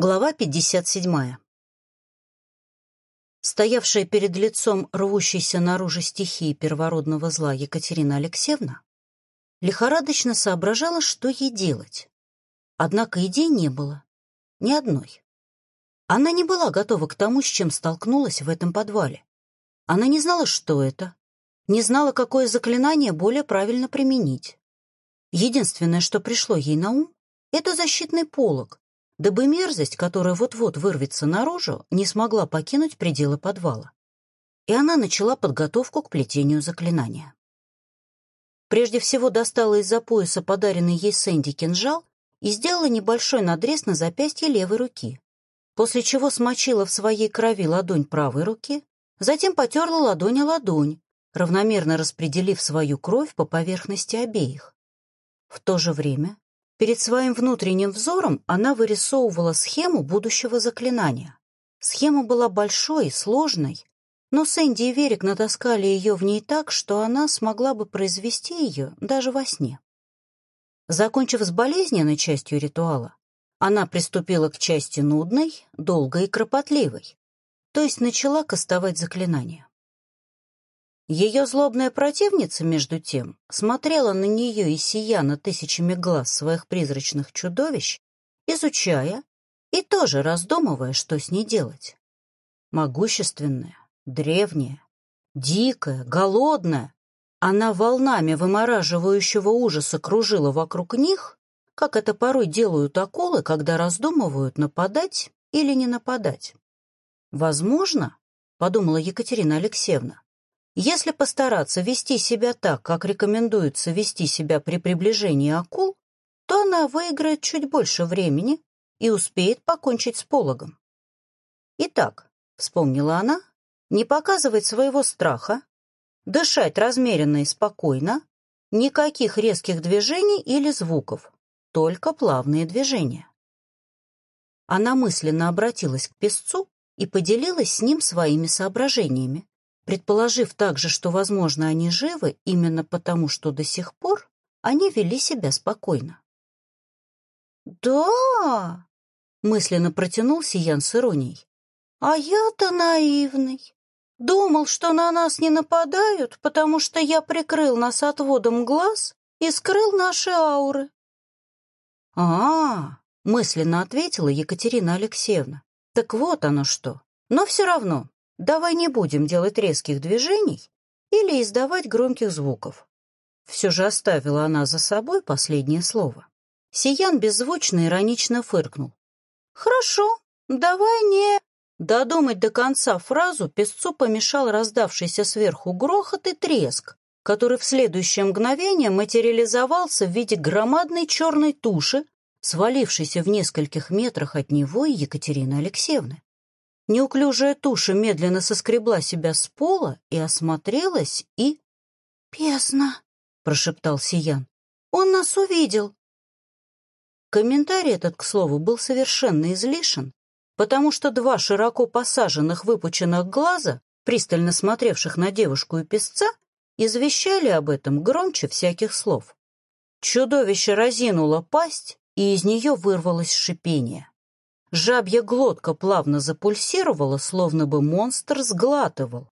Глава 57. Стоявшая перед лицом рвущейся наружу стихии первородного зла Екатерина Алексеевна лихорадочно соображала, что ей делать. Однако идей не было. Ни одной. Она не была готова к тому, с чем столкнулась в этом подвале. Она не знала, что это, не знала, какое заклинание более правильно применить. Единственное, что пришло ей на ум, это защитный полог, дабы мерзость, которая вот-вот вырвется наружу, не смогла покинуть пределы подвала. И она начала подготовку к плетению заклинания. Прежде всего достала из-за пояса подаренный ей Сэнди кинжал и сделала небольшой надрез на запястье левой руки, после чего смочила в своей крови ладонь правой руки, затем потерла ладонь о ладонь, равномерно распределив свою кровь по поверхности обеих. В то же время Перед своим внутренним взором она вырисовывала схему будущего заклинания. Схема была большой сложной, но Сэнди и Верик натаскали ее в ней так, что она смогла бы произвести ее даже во сне. Закончив с болезненной частью ритуала, она приступила к части нудной, долгой и кропотливой, то есть начала кастовать заклинания. Ее злобная противница, между тем, смотрела на нее и сияна тысячами глаз своих призрачных чудовищ, изучая и тоже раздумывая, что с ней делать. Могущественная, древняя, дикая, голодная, она волнами вымораживающего ужаса кружила вокруг них, как это порой делают акулы, когда раздумывают, нападать или не нападать. «Возможно, — подумала Екатерина Алексеевна, если постараться вести себя так, как рекомендуется вести себя при приближении акул, то она выиграет чуть больше времени и успеет покончить с пологом. Итак, вспомнила она, не показывать своего страха, дышать размеренно и спокойно, никаких резких движений или звуков, только плавные движения. Она мысленно обратилась к песцу и поделилась с ним своими соображениями, предположив также, что, возможно, они живы именно потому, что до сих пор они вели себя спокойно. «Да!» — мысленно протянул Сиян с иронией. «А я-то наивный. Думал, что на нас не нападают, потому что я прикрыл нас отводом глаз и скрыл наши ауры». «А-а-а!» — мысленно ответила Екатерина Алексеевна. «Так вот оно что. Но все равно Давай не будем делать резких движений или издавать громких звуков. Все же оставила она за собой последнее слово. Сиян беззвучно иронично фыркнул. «Хорошо, давай не...» Додумать до конца фразу песцу помешал раздавшийся сверху грохот и треск, который в следующее мгновение материализовался в виде громадной черной туши, свалившейся в нескольких метрах от него Екатерины Алексеевны. Неуклюжая туша медленно соскребла себя с пола и осмотрелась, и... «Песно!» — прошептал Сиян. «Он нас увидел!» Комментарий этот, к слову, был совершенно излишен, потому что два широко посаженных выпученных глаза, пристально смотревших на девушку и песца, извещали об этом громче всяких слов. Чудовище разинуло пасть, и из нее вырвалось шипение. Жабья глотка плавно запульсировала, словно бы монстр сглатывал.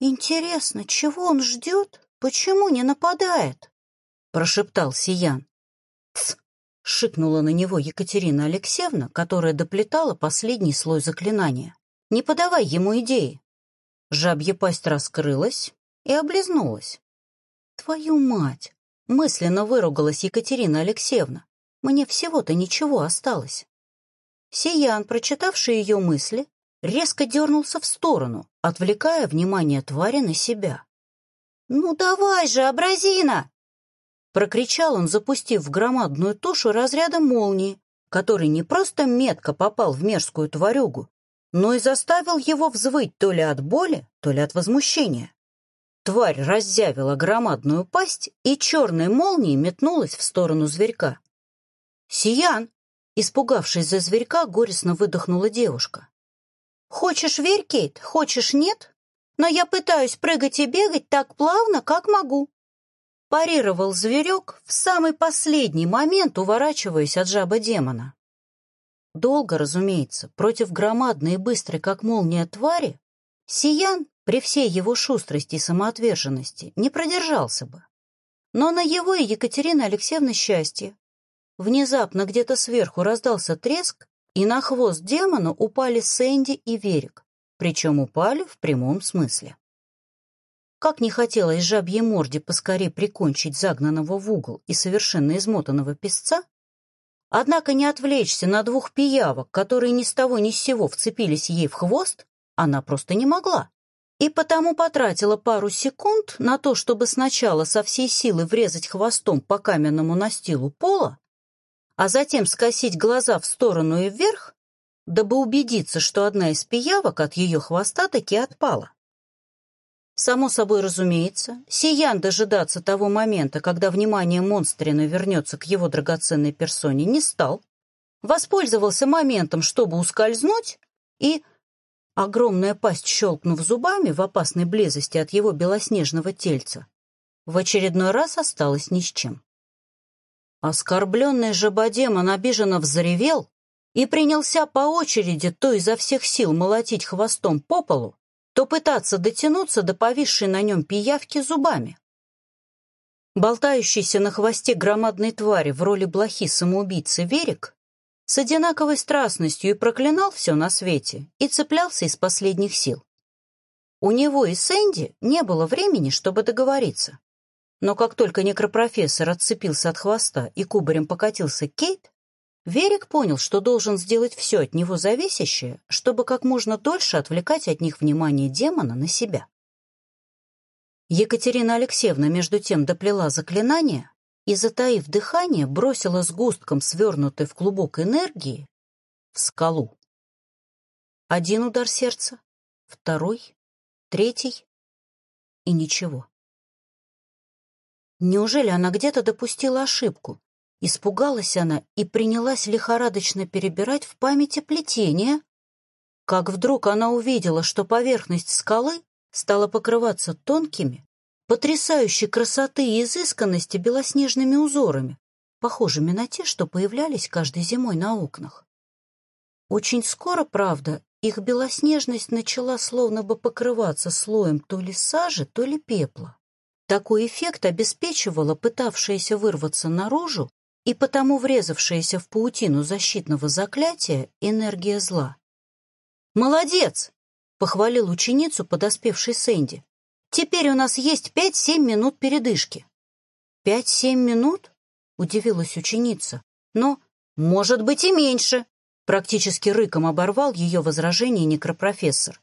«Интересно, чего он ждет? Почему не нападает?» — прошептал Сиян. «Тсс!» — шикнула на него Екатерина Алексеевна, которая доплетала последний слой заклинания. «Не подавай ему идеи!» Жабья пасть раскрылась и облизнулась. «Твою мать!» — мысленно выругалась Екатерина Алексеевна. «Мне всего-то ничего осталось». Сиян, прочитавший ее мысли, резко дернулся в сторону, отвлекая внимание твари на себя. «Ну давай же, абразина!» Прокричал он, запустив в громадную тушу разрядом молнии, который не просто метко попал в мерзкую тварюгу, но и заставил его взвыть то ли от боли, то ли от возмущения. Тварь раззявила громадную пасть и черной молнией метнулась в сторону зверька. «Сиян!» Испугавшись за зверька, горестно выдохнула девушка. «Хочешь верь, Кейт, хочешь нет, но я пытаюсь прыгать и бегать так плавно, как могу». Парировал зверек в самый последний момент, уворачиваясь от жаба демона. Долго, разумеется, против громадной и быстрой, как молния, твари, Сиян, при всей его шустрости и самоотверженности, не продержался бы. Но на его и Екатерины Алексеевны счастье. Внезапно где-то сверху раздался треск, и на хвост демона упали Сэнди и Верик, причем упали в прямом смысле. Как не хотелось жабьей морде поскорее прикончить загнанного в угол и совершенно измотанного песца, однако не отвлечься на двух пиявок, которые ни с того ни с сего вцепились ей в хвост, она просто не могла. И потому потратила пару секунд на то, чтобы сначала со всей силы врезать хвостом по каменному настилу пола, а затем скосить глаза в сторону и вверх, дабы убедиться, что одна из пиявок от ее хвоста таки отпала. Само собой разумеется, Сиян дожидаться того момента, когда внимание Монстрина вернется к его драгоценной персоне, не стал. Воспользовался моментом, чтобы ускользнуть, и, огромная пасть щелкнув зубами в опасной близости от его белоснежного тельца, в очередной раз осталась ни с чем. Оскорбленный жабодемон обиженно взревел и принялся по очереди то изо всех сил молотить хвостом по полу, то пытаться дотянуться до повисшей на нем пиявки зубами. Болтающийся на хвосте громадной твари в роли блохи-самоубийцы Верик с одинаковой страстностью и проклинал все на свете и цеплялся из последних сил. У него и Сэнди не было времени, чтобы договориться. Но как только некропрофессор отцепился от хвоста и кубарем покатился Кейт, Верик понял, что должен сделать все от него зависящее, чтобы как можно дольше отвлекать от них внимание демона на себя. Екатерина Алексеевна между тем доплела заклинание и, затаив дыхание, бросила сгустком, свернутой в клубок энергии, в скалу. Один удар сердца, второй, третий и ничего. Неужели она где-то допустила ошибку? Испугалась она и принялась лихорадочно перебирать в памяти плетение, как вдруг она увидела, что поверхность скалы стала покрываться тонкими, потрясающей красоты и изысканности белоснежными узорами, похожими на те, что появлялись каждой зимой на окнах. Очень скоро, правда, их белоснежность начала словно бы покрываться слоем то ли сажи, то ли пепла. Такой эффект обеспечивала пытавшаяся вырваться наружу и потому врезавшаяся в паутину защитного заклятия энергия зла. «Молодец!» — похвалил ученицу, подоспевший Сэнди. «Теперь у нас есть пять-семь минут передышки». «Пять-семь минут?» — удивилась ученица. «Но, может быть, и меньше!» — практически рыком оборвал ее возражение некропрофессор.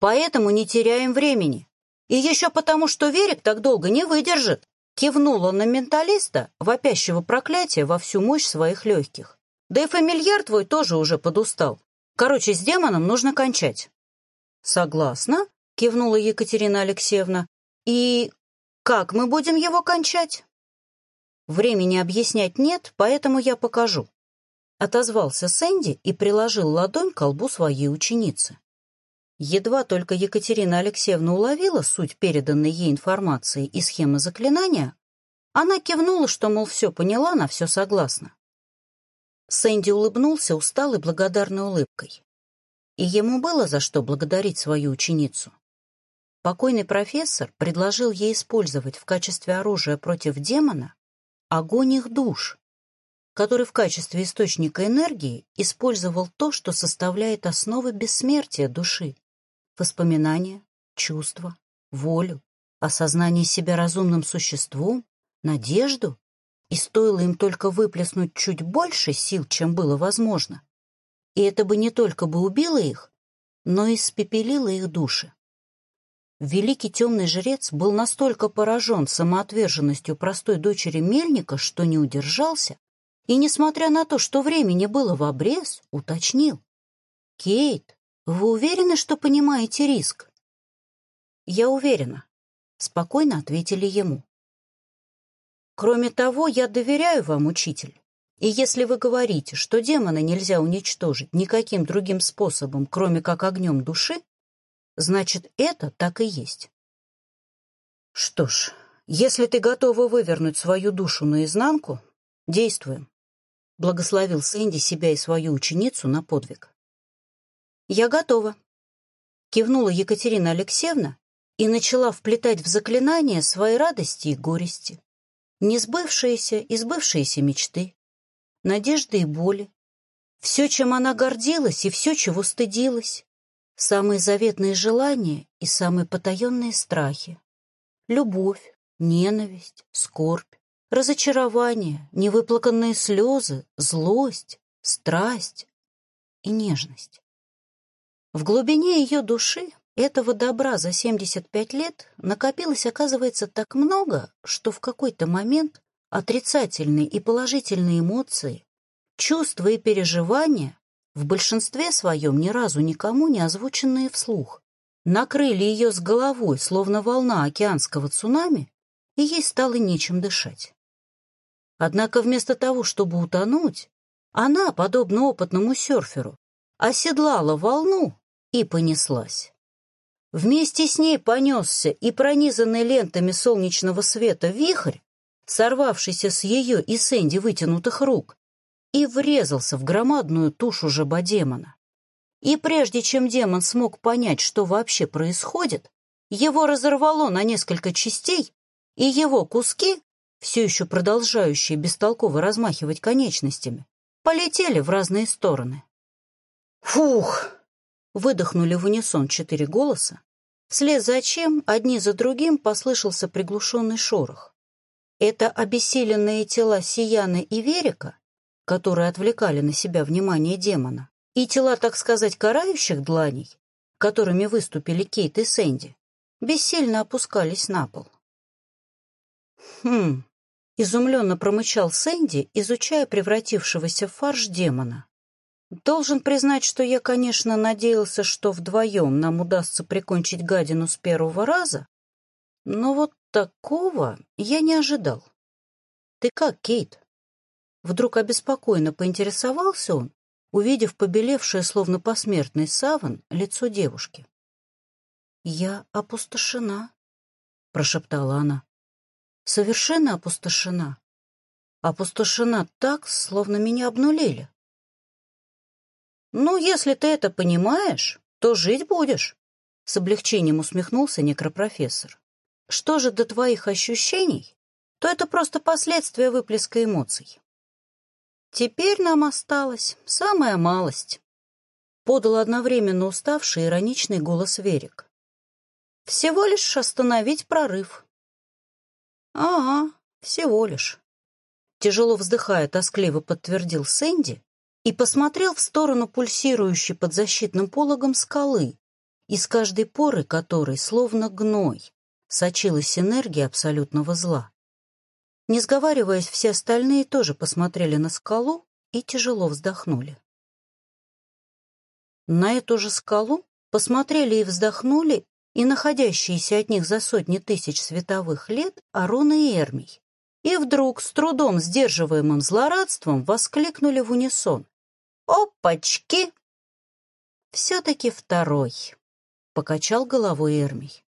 «Поэтому не теряем времени. И еще потому, что Верик так долго не выдержит». Кивнул он на менталиста, вопящего проклятия во всю мощь своих легких. Да и фамильяр твой тоже уже подустал. Короче, с демоном нужно кончать. Согласна, кивнула Екатерина Алексеевна. И как мы будем его кончать? Времени объяснять нет, поэтому я покажу. Отозвался Сэнди и приложил ладонь к колбу своей ученицы. Едва только Екатерина Алексеевна уловила суть переданной ей информации и схемы заклинания, она кивнула, что, мол, все поняла, на все согласна. Сэнди улыбнулся усталой благодарной улыбкой. И ему было за что благодарить свою ученицу. Покойный профессор предложил ей использовать в качестве оружия против демона огонь их душ, который в качестве источника энергии использовал то, что составляет основы бессмертия души воспоминания, чувства, волю, осознание себя разумным существом, надежду, и стоило им только выплеснуть чуть больше сил, чем было возможно. И это бы не только бы убило их, но и испепелило их души. Великий темный жрец был настолько поражен самоотверженностью простой дочери мельника, что не удержался, и, несмотря на то, что времени было в обрез, уточнил. «Кейт, «Вы уверены, что понимаете риск?» «Я уверена», — спокойно ответили ему. «Кроме того, я доверяю вам, учитель. И если вы говорите, что демона нельзя уничтожить никаким другим способом, кроме как огнем души, значит, это так и есть». «Что ж, если ты готова вывернуть свою душу наизнанку, действуем». благословил Сэнди себя и свою ученицу на подвиг. «Я готова», — кивнула Екатерина Алексеевна и начала вплетать в заклинание свои радости и горести, несбывшиеся и сбывшиеся мечты, надежды и боли, все, чем она гордилась и все, чего стыдилась, самые заветные желания и самые потаенные страхи, любовь, ненависть, скорбь, разочарование, невыплаканные слезы, злость, страсть и нежность. В глубине ее души этого добра за 75 лет накопилось, оказывается, так много, что в какой-то момент отрицательные и положительные эмоции, чувства и переживания, в большинстве своем ни разу никому не озвученные вслух, накрыли ее с головой, словно волна океанского цунами, и ей стало нечем дышать. Однако вместо того, чтобы утонуть, она, подобно опытному серферу, оседлала волну и понеслась. Вместе с ней понесся и пронизанный лентами солнечного света вихрь, сорвавшийся с ее и Сэнди вытянутых рук, и врезался в громадную тушу жаба-демона. И прежде чем демон смог понять, что вообще происходит, его разорвало на несколько частей, и его куски все еще продолжающие бестолково размахивать конечностями, полетели в разные стороны. «Фух!» — выдохнули в унисон четыре голоса, вслед за чем одни за другим послышался приглушенный шорох. Это обессиленные тела Сияны и Верика, которые отвлекали на себя внимание демона, и тела, так сказать, карающих дланей, которыми выступили Кейт и Сэнди, бессильно опускались на пол. «Хм...» — изумленно промычал Сэнди, изучая превратившегося в фарш демона. «Должен признать, что я, конечно, надеялся, что вдвоем нам удастся прикончить гадину с первого раза, но вот такого я не ожидал. Ты как, Кейт?» Вдруг обеспокоенно поинтересовался он, увидев побелевшее, словно посмертный саван, лицо девушки. «Я опустошена», — прошептала она совершенно опустошена. Опустошена так, словно меня обнулили. «Ну, если ты это понимаешь, то жить будешь», — с облегчением усмехнулся некропрофессор. «Что же до твоих ощущений, то это просто последствия выплеска эмоций. Теперь нам осталась самая малость», — подал одновременно уставший ироничный голос Верик. «Всего лишь остановить прорыв». «Ага, всего лишь». Тяжело вздыхая, тоскливо подтвердил Сэнди и посмотрел в сторону пульсирующей под защитным пологом скалы, из каждой поры которой, словно гной, сочилась энергия абсолютного зла. Не сговариваясь, все остальные тоже посмотрели на скалу и тяжело вздохнули. На эту же скалу посмотрели и вздохнули и находящиеся от них за сотни тысяч световых лет Арон и Эрмий. И вдруг, с трудом сдерживаемым злорадством, воскликнули в унисон. «Опачки!» «Все-таки второй», — покачал головой Эрмий.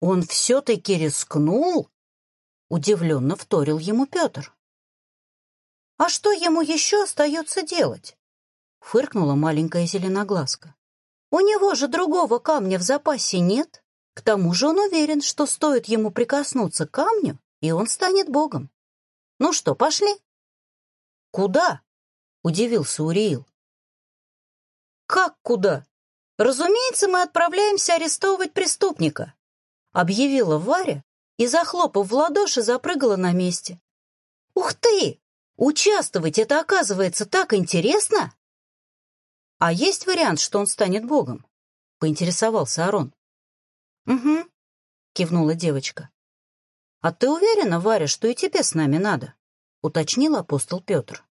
«Он все-таки рискнул?» — удивленно вторил ему Петр. «А что ему еще остается делать?» — фыркнула маленькая зеленоглазка. У него же другого камня в запасе нет. К тому же он уверен, что стоит ему прикоснуться к камню, и он станет богом. Ну что, пошли? Куда? Удивился Уриил. Как куда? Разумеется, мы отправляемся арестовывать преступника, объявила Варя и, захлопав в ладоши, запрыгала на месте. Ух ты! Участвовать это, оказывается, так интересно! «А есть вариант, что он станет богом?» — поинтересовался Арон. «Угу», — кивнула девочка. «А ты уверена, Варя, что и тебе с нами надо?» — уточнил апостол Петр.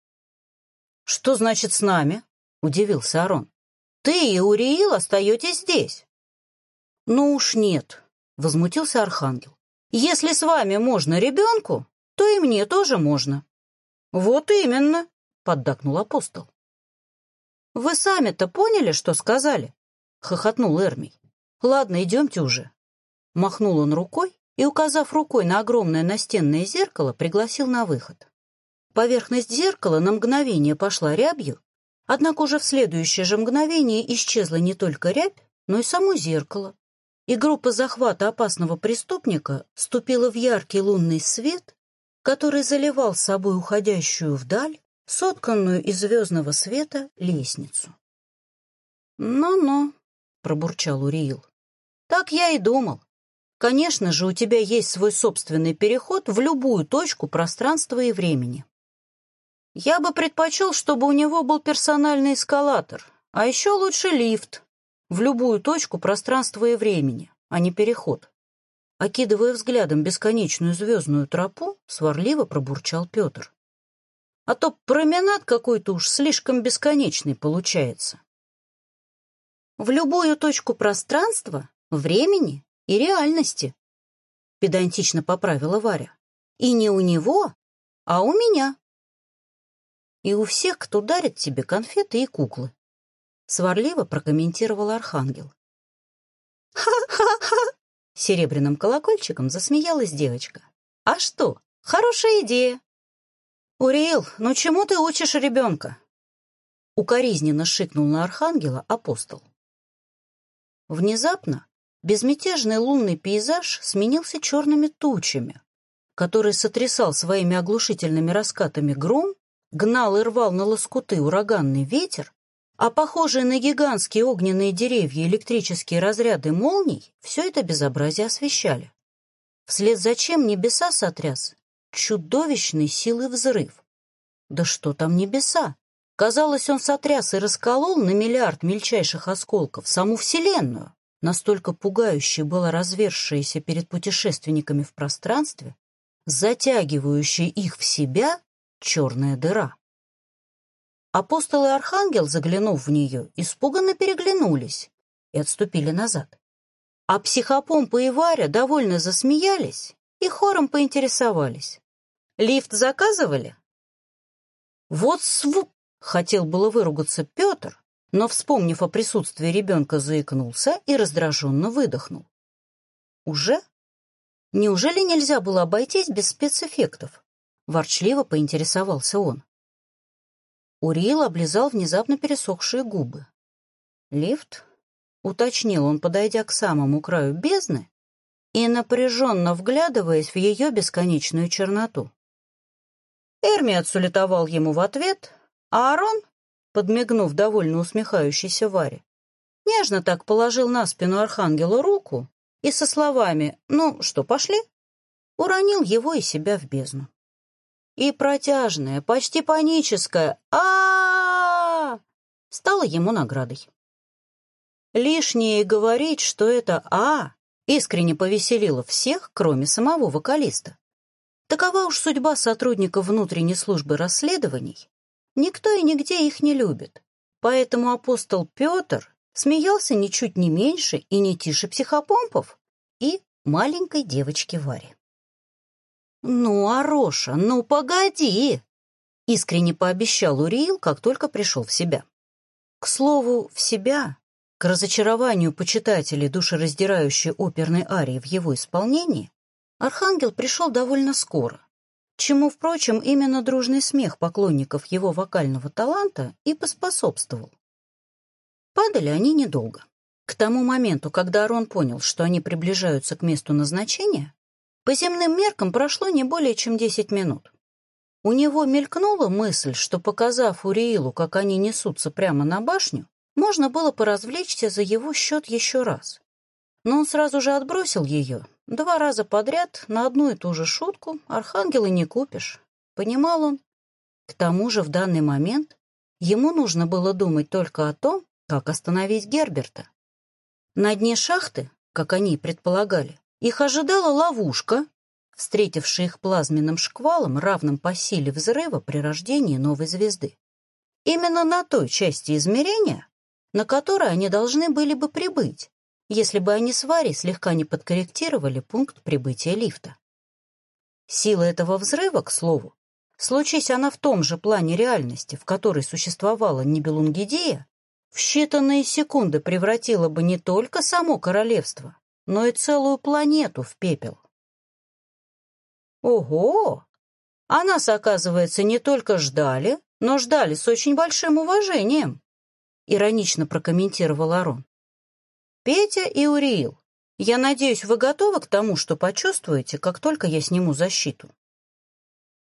«Что значит «с нами»?» — удивился Арон. «Ты и Уриил остаетесь здесь». «Ну уж нет», — возмутился Архангел. «Если с вами можно ребенку, то и мне тоже можно». «Вот именно», — поддакнул апостол. «Вы сами-то поняли, что сказали?» — хохотнул Эрмий. «Ладно, идемте уже». Махнул он рукой и, указав рукой на огромное настенное зеркало, пригласил на выход. Поверхность зеркала на мгновение пошла рябью, однако уже в следующее же мгновение исчезла не только рябь, но и само зеркало, и группа захвата опасного преступника ступила в яркий лунный свет, который заливал собой уходящую вдаль, сотканную из звездного света лестницу. «Ну-ну», — пробурчал Уриил, — «так я и думал. Конечно же, у тебя есть свой собственный переход в любую точку пространства и времени. Я бы предпочел, чтобы у него был персональный эскалатор, а еще лучше лифт в любую точку пространства и времени, а не переход. Окидывая взглядом бесконечную звездную тропу, сварливо пробурчал Петр. А то променад какой-то уж слишком бесконечный получается. В любую точку пространства, времени и реальности, педантично поправила Варя. И не у него, а у меня. И у всех, кто дарит тебе конфеты и куклы. Сварливо прокомментировал Архангел. «Ха-ха-ха!» Серебряным колокольчиком засмеялась девочка. «А что? Хорошая идея!» «Уриил, ну чему ты учишь ребенка?» Укоризненно шикнул на Архангела апостол. Внезапно безмятежный лунный пейзаж сменился черными тучами, который сотрясал своими оглушительными раскатами гром, гнал и рвал на лоскуты ураганный ветер, а похожие на гигантские огненные деревья электрические разряды молний все это безобразие освещали. Вслед за чем небеса сотряс чудовищной силы взрыв. Да что там небеса? Казалось, он сотряс и расколол на миллиард мельчайших осколков саму Вселенную. Настолько пугающей была развершаяся перед путешественниками в пространстве, затягивающая их в себя черная дыра. Апостол и архангел, заглянув в нее, испуганно переглянулись и отступили назад. А психопомпа и Варя довольно засмеялись и хором поинтересовались. «Лифт заказывали?» «Вот сву!» — хотел было выругаться Петр, но, вспомнив о присутствии ребенка, заикнулся и раздраженно выдохнул. «Уже? Неужели нельзя было обойтись без спецэффектов?» — ворчливо поинтересовался он. Уриил облизал внезапно пересохшие губы. «Лифт?» — уточнил он, подойдя к самому краю бездны и напряженно вглядываясь в ее бесконечную черноту. Эрми отсулетовал ему в ответ, а Арон, подмигнув довольно усмехающейся Варе, нежно так положил на спину архангела руку и со словами «Ну что, пошли?» уронил его и себя в бездну и протяжное, почти паническое а, -а, -а, стало ему наградой. Лишнее говорить, что это «а» искренне повеселило всех, кроме самого вокалиста. Такова уж судьба сотрудников внутренней службы расследований. Никто и нигде их не любит. Поэтому апостол Петр смеялся ничуть не меньше и не тише психопомпов и маленькой девочки Вари. «Ну, Ароша, ну погоди!» — искренне пообещал Уриил, как только пришел в себя. К слову, в себя, к разочарованию почитателей душераздирающей оперной арии в его исполнении, Архангел пришел довольно скоро, чему, впрочем, именно дружный смех поклонников его вокального таланта и поспособствовал. Падали они недолго. К тому моменту, когда Арон понял, что они приближаются к месту назначения, по земным меркам прошло не более чем десять минут. У него мелькнула мысль, что, показав Уриилу, как они несутся прямо на башню, можно было поразвлечься за его счет еще раз. Но он сразу же отбросил ее. Два раза подряд на одну и ту же шутку архангела не купишь. Понимал он. К тому же в данный момент ему нужно было думать только о том, как остановить Герберта. На дне шахты, как они предполагали, их ожидала ловушка, встретившая их плазменным шквалом, равным по силе взрыва при рождении новой звезды. Именно на той части измерения, на которой они должны были бы прибыть, если бы они с Варей слегка не подкорректировали пункт прибытия лифта. Сила этого взрыва, к слову, случись она в том же плане реальности, в которой существовала Нибелунгидея, в считанные секунды превратила бы не только само королевство, но и целую планету в пепел. «Ого! А нас, оказывается, не только ждали, но ждали с очень большим уважением», — иронично прокомментировал Арон. «Петя и Уриил, я надеюсь, вы готовы к тому, что почувствуете, как только я сниму защиту?»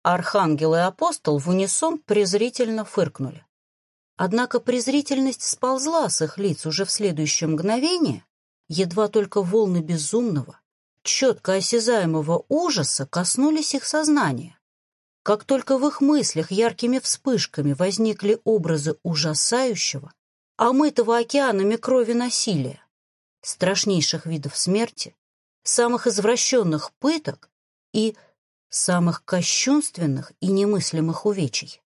Архангел и апостол в унисон презрительно фыркнули. Однако презрительность сползла с их лиц уже в следующее мгновение, едва только волны безумного, четко осязаемого ужаса коснулись их сознания. Как только в их мыслях яркими вспышками возникли образы ужасающего, омытого океанами крови насилия, страшнейших видов смерти, самых извращенных пыток и самых кощунственных и немыслимых увечий.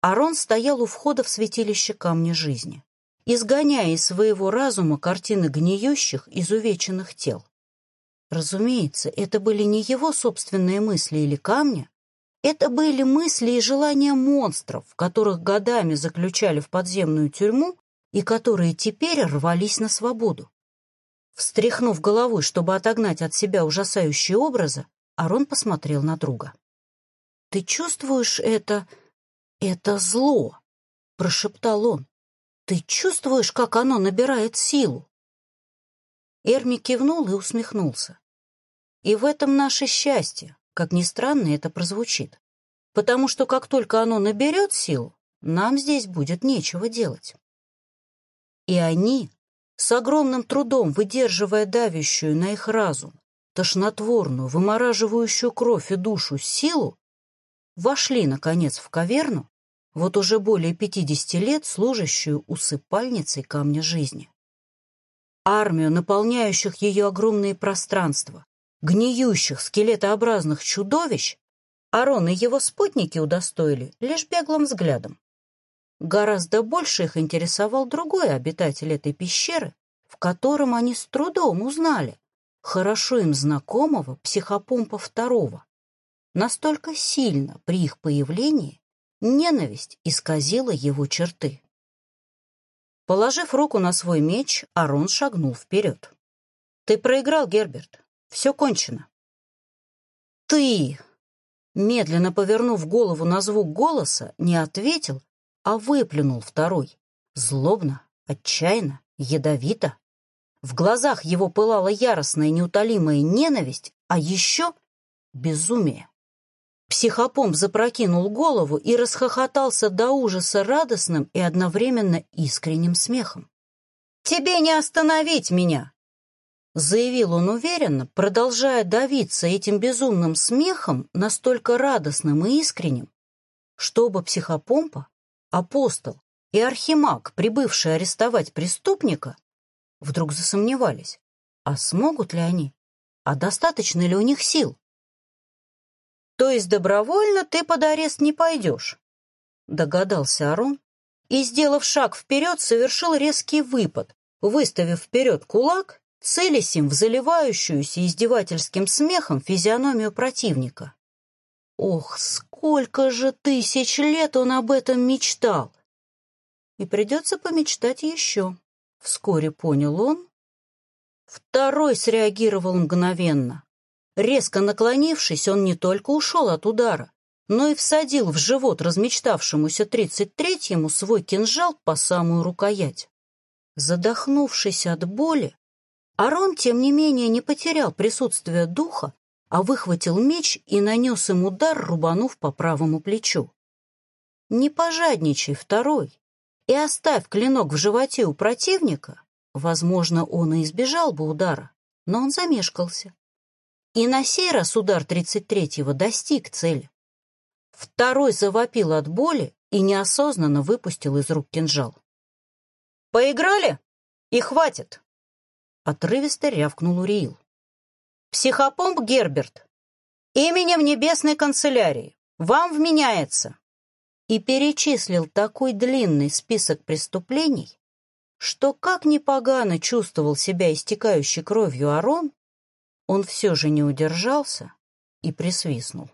Арон стоял у входа в святилище камня жизни, изгоняя из своего разума картины гниющих, изувеченных тел. Разумеется, это были не его собственные мысли или камня, это были мысли и желания монстров, которых годами заключали в подземную тюрьму и которые теперь рвались на свободу. Встряхнув головой, чтобы отогнать от себя ужасающие образы, Арон посмотрел на друга. «Ты чувствуешь это... это зло?» — прошептал он. «Ты чувствуешь, как оно набирает силу?» Эрми кивнул и усмехнулся. И в этом наше счастье, как ни странно это прозвучит. Потому что как только оно наберет силу, нам здесь будет нечего делать. И они, с огромным трудом выдерживая давящую на их разум, тошнотворную, вымораживающую кровь и душу силу, вошли, наконец, в каверну, вот уже более пятидесяти лет служащую усыпальницей камня жизни. Армию, наполняющих ее огромные пространства, гниющих скелетообразных чудовищ Арон и его спутники удостоили лишь беглым взглядом. Гораздо больше их интересовал другой обитатель этой пещеры, в котором они с трудом узнали хорошо им знакомого психопомпа второго. Настолько сильно при их появлении ненависть исказила его черты. Положив руку на свой меч, Арон шагнул вперед. «Ты проиграл, Герберт. Все кончено. «Ты!» Медленно повернув голову на звук голоса, не ответил, а выплюнул второй. Злобно, отчаянно, ядовито. В глазах его пылала яростная неутолимая ненависть, а еще безумие. Психопомп запрокинул голову и расхохотался до ужаса радостным и одновременно искренним смехом. «Тебе не остановить меня!» Заявил он уверенно, продолжая давиться этим безумным смехом, настолько радостным и искренним, чтобы психопомпа, апостол и архимаг, прибывшие арестовать преступника, вдруг засомневались, а смогут ли они, а достаточно ли у них сил? То есть добровольно ты под арест не пойдешь, догадался Арон и, сделав шаг вперед, совершил резкий выпад, выставив вперед кулак целясь им в заливающуюся издевательским смехом физиономию противника. Ох, сколько же тысяч лет он об этом мечтал! И придется помечтать еще, вскоре понял он. Второй среагировал мгновенно. Резко наклонившись, он не только ушел от удара, но и всадил в живот размечтавшемуся тридцать третьему свой кинжал по самую рукоять. Задохнувшись от боли, Арон, тем не менее, не потерял присутствие духа, а выхватил меч и нанес им удар, рубанув по правому плечу. Не пожадничай, второй, и оставь клинок в животе у противника, возможно, он и избежал бы удара, но он замешкался. И на сей раз удар тридцать третьего достиг цели. Второй завопил от боли и неосознанно выпустил из рук кинжал. «Поиграли? И хватит!» Отрывисто рявкнул Уриил. «Психопомп Герберт, именем Небесной канцелярии, вам вменяется!» И перечислил такой длинный список преступлений, что, как ни погано чувствовал себя истекающей кровью Арон, он все же не удержался и присвистнул.